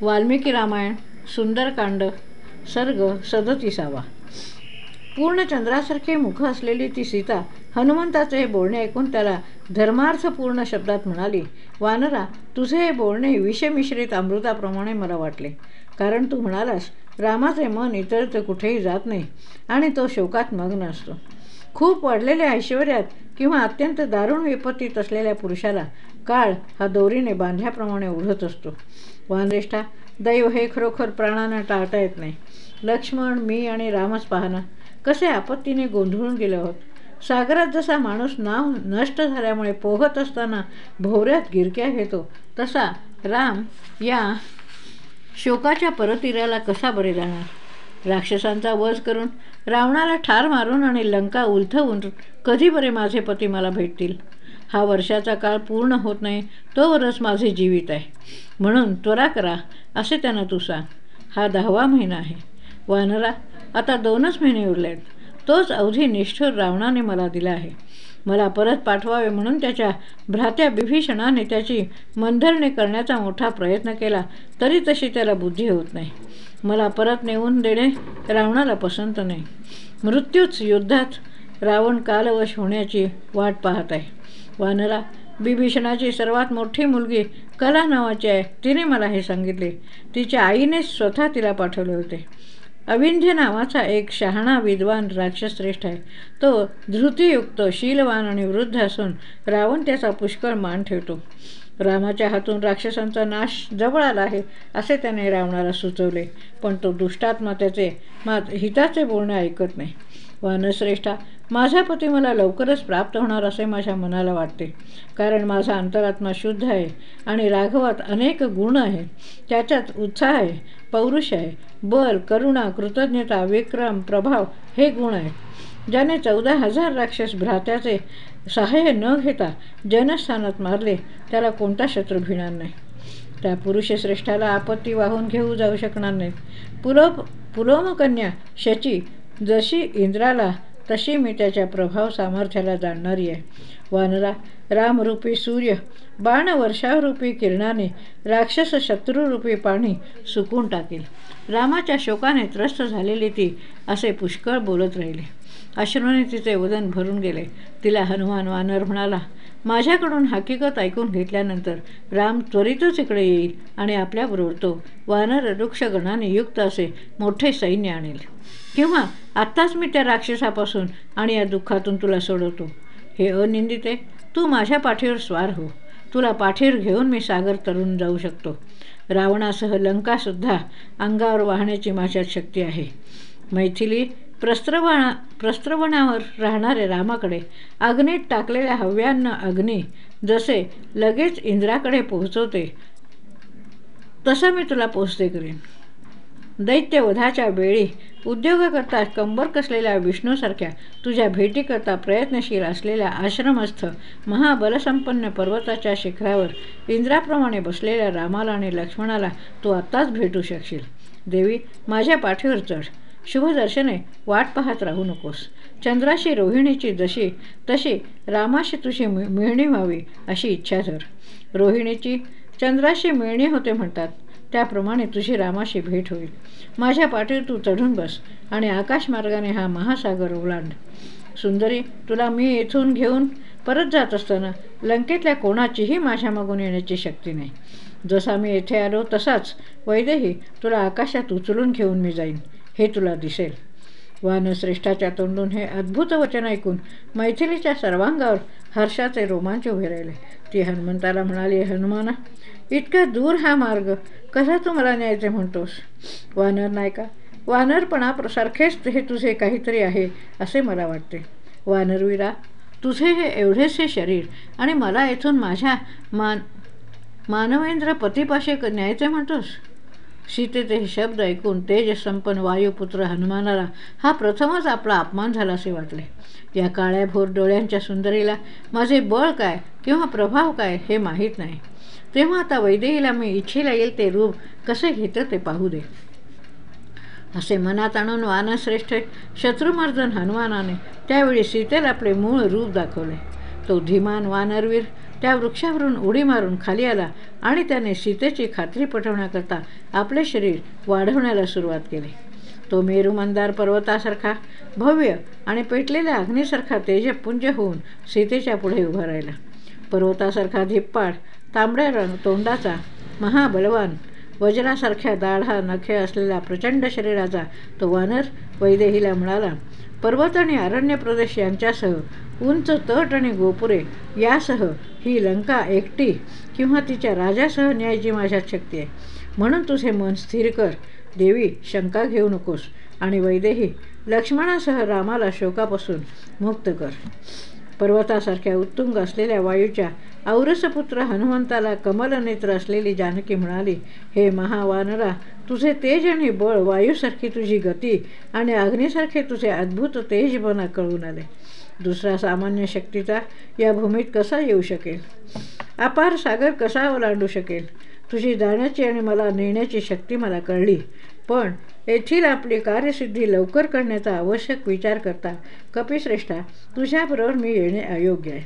वाल्मिकी रामायण सुंदरकांड सर्ग सदतीसावा. पूर्ण चंद्रासारखे मुख असलेली ती सीता हनुमंताचे हे बोलणे ऐकून त्याला धर्मार्थपूर्ण शब्दात म्हणाली वानरा तुझे हे बोलणे विषमिश्रित अमृताप्रमाणे मला वाटले. कारण तू म्हणालास रामाचे मन इतर कुठेही जात नाही आणि तो शोकात मग्न असतो. खूप वाढलेल्या ऐश्वर्यात किंवा अत्यंत दारुण विपत्तीत असलेल्या पुरुषाला काळ हा दोरीने बांधल्याप्रमाणे ओढत असतो. वानरेष्ठा दैव हे खरोखर प्राणांना टाळता येत नाही. लक्ष्मण मी आणि रामच पाहणं कसे आपत्तीने गोंधळून गेलो आहोत. सागरात जसा माणूस नाव नष्ट झाल्यामुळे पोहत असताना भोवऱ्यात गिरक्या घेतो तसा राम या शोकाच्या परतीराला कसा बरे जाणार? राक्षसांचा वध करून रावणाला ठार मारून आणि लंका उलथवून कधी बरे माझे पती मला भेटतील? हा वर्षाचा काळ पूर्ण होत नाही तोवरच माझे जीवित आहे. म्हणून त्वरा करा असे त्यांना तू सांग. हा दहावा महिना आहे. वानरा आता दोनच महिने उरले आहेत तोच अवधी निष्ठुर रावणाने मला दिला आहे. मला परत पाठवावे म्हणून त्याच्या भ्रात्या विभीषणाने त्याची मंधरणे करण्याचा मोठा प्रयत्न केला तरी तशी त्याला बुद्धी होत नाही. मला परत नेऊन देणे रावणाला पसंत नाही. मृत्यूच युद्धात रावण कालवश होण्याची वाट पाहत आहे. वानरा बिभीषणाची सर्वात मोठी मुलगी कला नावाची आहे. तिने मला हे सांगितले. तिच्या आईने स्वतः तिला पाठवले होते. अविंध्य नावाचा एक शहाणा विद्वान राक्षसश्रेष्ठ आहे. तो धृतीयुक्त शीलवान आणि वृद्ध असून रावण त्याचा पुष्कळ मान ठेवतो. रामाच्या हातून राक्षसांचा नाश जवळ आला आहे असे त्याने रावणाला सुचवले. पण तो दुष्टात्मा त्याचे मात हिताचे बोलणे ऐकत नाही. वानश्रेष्ठा माझा पती मला लवकरच प्राप्त होणार असे माझ्या मनाला वाटते. कारण माझा अंतरात्मा शुद्ध आहे आणि राघवात अनेक गुण आहेत. त्याच्यात उत्साह आहे पौरुष आहे बल करुणा कृतज्ञता विक्रम प्रभाव हे गुण आहेत. ज्याने चौदा हजार राक्षस भ्रात्याचे सहाय्य न घेता जनस्थानात मारले त्याला कोणता शत्रू भिणार नाही. त्या पुरुषश्रेष्ठाला आपत्ती वाहून घेऊ जाऊ शकणार नाहीत. पुलोप पुलोमकन्या शची जशी इंद्राला तशी मी त्याच्या प्रभाव सामर्थ्याला जाणणारी आहे. वानरा रामरूपी सूर्य बाण वर्षावरूपी किरणाने राक्षस शत्रुरूपी पाणी सुकून टाकेल. रामाच्या शोकाने त्रस्त झालेली ती असे पुष्कळ बोलत राहिले. अश्रूने तिचे वदन भरून गेले. तिला हनुमान वानर म्हणाला माझ्याकडून हकीकत ऐकून घेतल्यानंतर राम त्वरितच इकडे येईल आणि आपल्याबरोबर तो वानर वृक्षगणाने युक्त असे मोठे सैन्य आणेल. किंवा आत्ताच मी त्या राक्षसापासून आणि या दुःखातून तुला सोडवतो. हे अनिंदिते तू माझ्या पाठीवर स्वार हो. तुला पाठीवर घेऊन मी सागर तरून जाऊ शकतो. रावणासह लंकासुद्धा अंगावर वाहण्याची माझ्यात शक्ती आहे. मैथिली प्रस्त्रवणा प्रस्त्रवणावर राहणारे रामाकडे अग्नीत टाकलेल्या हव्यांना अग्नी जसे लगेच इंद्राकडे पोहोचवते तसं मी तुला पोचते करेन. दैत्यवधाच्या वेळी उद्योगाकरता कंबर कसलेल्या विष्णूसारख्या तुझ्या भेटीकरता प्रयत्नशील असलेल्या आश्रमस्थ महाबलसंपन्न पर्वताच्या शिखरावर इंद्राप्रमाणे बसलेल्या रामाला आणि लक्ष्मणाला तू आत्ताच भेटू शकशील. देवी माझ्या पाठीवर चढ. शुभदर्शने वाट पाहत राहू नकोस. चंद्राशी रोहिणीची जशी तशी रामाशी तुझी मिळणी व्हावी अशी इच्छा धर. रोहिणीची चंद्राशी मिळणी होते म्हणतात. त्याप्रमाणे तुझी रामाशी भेट होईल. माझ्या पाठीवर तू चढून बस आणि आकाशमार्गाने हा महासागर ओलांड. सुंदरी तुला मी येथून घेऊन परत जात असताना लंकेतल्या कोणाचीही माझ्या मागून येण्याची शक्ती नाही. जसा मी येथे आलो तसाच वैदेही तुला आकाशात उचलून घेऊन मी जाईन हे तुला दिसेल. वानश्रेष्ठाच्या तोंडून हे अद्भुत वचन ऐकून मैथिलीच्या सर्वांगावर हर्षाचे रोमांच उभे राहिले. ती हनुमंताला म्हणाली हनुमाना इतका दूर हा मार्ग कसा तू मला न्यायचे म्हणतोस? वानर नाही का? वानरपणा सारखेच हे तुझे काहीतरी आहे असे मला वाटते. वानरवीरा तुझे हे एवढेसे शरीर आणि मला येथून माझ्या मान मानवेंद्र पतीपाशी न्यायचे म्हणतोस? सीतेचे हे शब्द ऐकून तेजसंपन्न वायुपुत्र हनुमानाला हा प्रथमच आपला अपमान झाला असे वाटले. या काळ्या भोर डोळ्यांच्या सुंदरीला माझे बळ काय किंवा प्रभाव काय हे माहीत नाही. तेव्हा आता वैदेहीला मी इच्छेला येईल ते रूप कसे घेतं ते पाहू दे. असे मनात आणून वानश्रेष्ठ शत्रुमर्दन हनुमानाने त्यावेळी सीतेला आपले मूळ रूप दाखवले. तो धीमान वानरवीर त्या वृक्षावरून उडी मारून खाली आला आणि त्याने सीतेची खात्री पटवण्याकरता आपले शरीर वाढवण्याला सुरुवात केली. तो मेरुमंदार पर्वतासारखा भव्य आणि पेटलेल्या अग्नीसारखा तेजपुंज होऊन सीतेच्या पुढे उभा राहिला. पर्वतासारखा धिप्पाड तांबड्या रंग तोंडाचा महाबलवान वज्रासारख्या दाढा नखे असलेला प्रचंड शरीराचा तो वानर वैदेहीला म्हणाला पर्वत आणि अरण्य प्रदेश यांच्यासह उंच तट आणि गोपुरे यासह ही लंका एकटी किंवा तिच्या राजासह न्यायची माझ्यात शक्ती आहे. म्हणून तुझे मन स्थिर कर. देवी शंका घेऊ नकोस आणि वैदेही लक्ष्मणासह रामाला शोकापासून मुक्त कर. पर्वतासारख्या उत्तुंग असलेल्या वायूच्या औरसपुत्र हनुमंताला कमलनेत्र असलेली जानकी म्हणाली हे महावानरा तुझे तेज आणि बळ वायूसारखी तुझी गती आणि अग्नीसारखे तुझे अद्भुत तेजपणा कळून आले. दुसरा सामान्य शक्तीचा या भूमीत कसा येऊ शकेल? अपार सागर कसा ओलांडू शकेल? तुझी जाण्याची आणि मला नेण्याची शक्ती मला कळली. पण येथील आपली कार्यसिद्धी लवकर करण्याचा आवश्यक विचार करता कपिश्रेष्ठा तुझ्याबरोबर मी येणे अयोग्य आहे.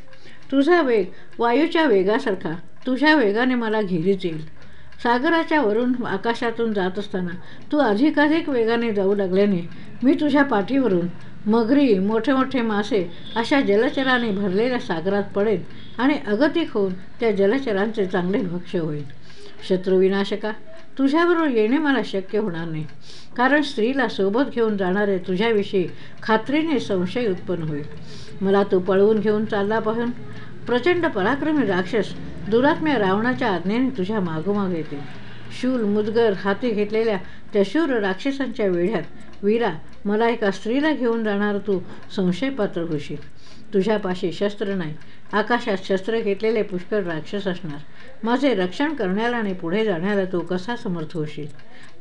तुझा वेग वायूच्या वेगासारखा. तुझ्या वेगाने मला घेरीच येईल. सागराच्या वरून आकाशातून जात असताना तू अधिकाधिक वेगाने जाऊ लागल्याने मी तुझ्या पाठीवरून मगरी मोठे मोठे मासे अशा जलचराने भरलेल्या सागरात पडेल आणि अगतिक होऊन त्या जलचरांचे चांगले भक्ष्य होईल. शत्रुविनाशका तुझ्याबरोबर येणे मला शक्य होणार नाही. कारण स्त्रीला सोबत घेऊन जाणारे तुझ्याविषयी खात्रीने संशय उत्पन्न होईल. मला तू पळवून घेऊन चालला पाहून. प्रचंड पराक्रमी राक्षस दुरात्म्या रावणाच्या आज्ञेने तुझ्या मागोमाग येते शूल मुदगर हाती घेतलेल्या त्या शूर राक्षसांच्या वेढ्यात वीरा मला एका स्त्रीला घेऊन जाणार तू संशयपात्र होशील तुझ्यापाशी शस्त्र नाही. आकाशात शस्त्र घेतलेले पुष्कळ राक्षस असणार. माझे रक्षण करण्याला आणि पुढे जाण्याला तू कसा समर्थ होशील?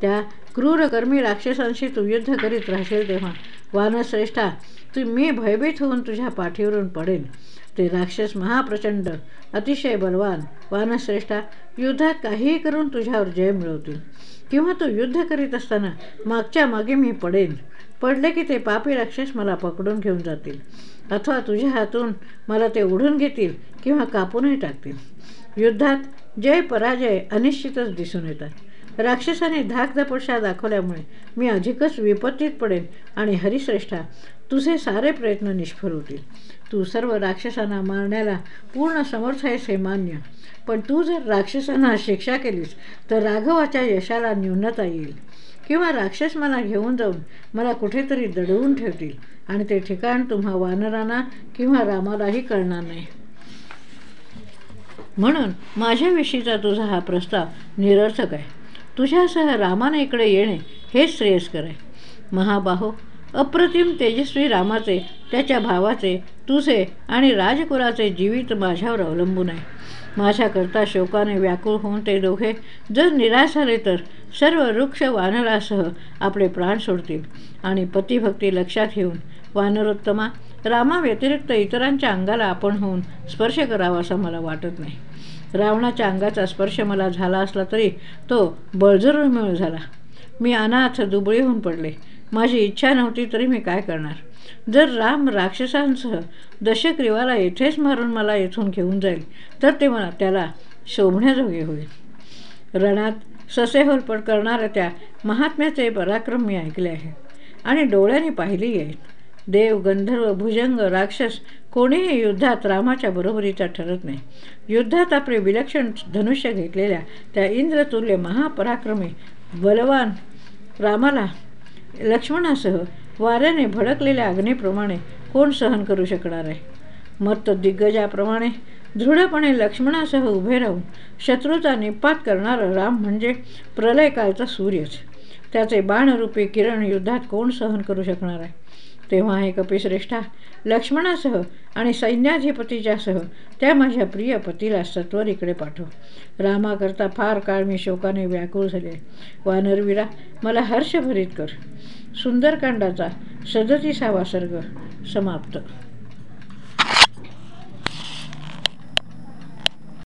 त्या क्रूरकर्मी राक्षसांशी तू युद्ध करीत राहशील तेव्हा? वानश्रेष्ठा तू मी भयभीत होऊन तुझ्या पाठीवरून पडेन. ते राक्षस महाप्रचंड अतिशय बलवान. वानश्रेष्ठा युद्धात काहीही करून तुझ्यावर जय मिळवतील. किंवा तू युद्ध करीत असताना मागच्या मागे मी पडेन. पडले की ते पापी राक्षस मला पकडून घेऊन जातील. अथवा तुझ्या हातून मला ते उडून घेतील किंवा कापूनही टाकतील. युद्धात जय पराजय अनिश्चितच दिसून येतात. राक्षसाने धाक धाकधपशा दाखवल्यामुळे मी अधिकच विपत्तीत पडेन आणि हरिश्रेष्ठा तुझे सारे प्रयत्न निष्फळ होतील. तू सर्व राक्षसांना मारण्याला पूर्ण समर्थ आहेस हे मान्य. पण तू जर राक्षसांना शिक्षा केलीस तर राघवाच्या यशाला न्यूनता येईल. किंवा राक्षस मला घेऊन जाऊन मला कुठेतरी दडवून ठेवतील आणि ते ठिकाण तुम्हा वानरांना किंवा रामालाही कळणार नाही. म्हणून माझ्याविषयीचा तुझा हा प्रस्ताव निरर्थक आहे. तुझ्यासह रामाने इकडे येणे हेच श्रेयस्कर आहे. महाबाहो अप्रतिम तेजस्वी रामाचे त्याच्या भावाचे तुझे आणि राजकुराचे जीवित माझ्यावर अवलंबून आहे. माझ्याकरता शोकाने व्याकुळ होऊन ते दोघे जर निराश झाले तर सर्व वृक्ष वानरासह आपले प्राण सोडतील आणि पतिभक्ती लक्षात घेऊन वानरोत्तमा रामाव्यतिरिक्त इतरांच्या अंगाला आपण होऊन स्पर्श करावा असं मला वाटत नाही. रावणाच्या अंगाचा स्पर्श मला झाला असला तरी तो बळजरुळमिळ झाला. मी अनाथ दुबळी होऊन पडले. माझी इच्छा नव्हती तरी मी काय करणार? जर राम राक्षसांसह दशग्रीवाला येथेच मारून मला येथून घेऊन जाईल तर ते मला त्याला शोभण्याजोगे होईल. रणात ससेहोलपट करणाऱ्या त्या महात्म्याचे पराक्रम मी ऐकले आहे आणि डोळ्याने पाहिलेही आहेत देव गंधर्व भुजंग राक्षस कोणीही युद्धात रामाच्या बरोबरीचा ठरत नाही. युद्धात आपले विलक्षण धनुष्य घेतलेल्या त्या इंद्रतुल्य महापराक्रमी बलवान रामाला लक्ष्मणासह वाऱ्याने भडकलेल्या अग्नीप्रमाणे कोण सहन करू शकणार आहे? मत्त दिग्गजाप्रमाणे दृढपणे लक्ष्मणासह उभे राहून शत्रूचा निपात करणारा राम म्हणजे प्रलयकालचा सूर्यच. त्याचे बाणरूपी किरण युद्धात कोण सहन करू शकणार आहे? तेव्हा हे कपिश्रेष्ठा लक्ष्मणासह आणि सैन्याधिपतीच्यासह त्या माझ्या प्रिय पतीला सत्वर इकडे पाठव. रामाकरता फार काळ मी शोकाने व्याकुळ झाले. वानरवीरा मला हर्षभरीत कर. सुंदरकांडाचा सदतीसावा सर्ग समाप्त.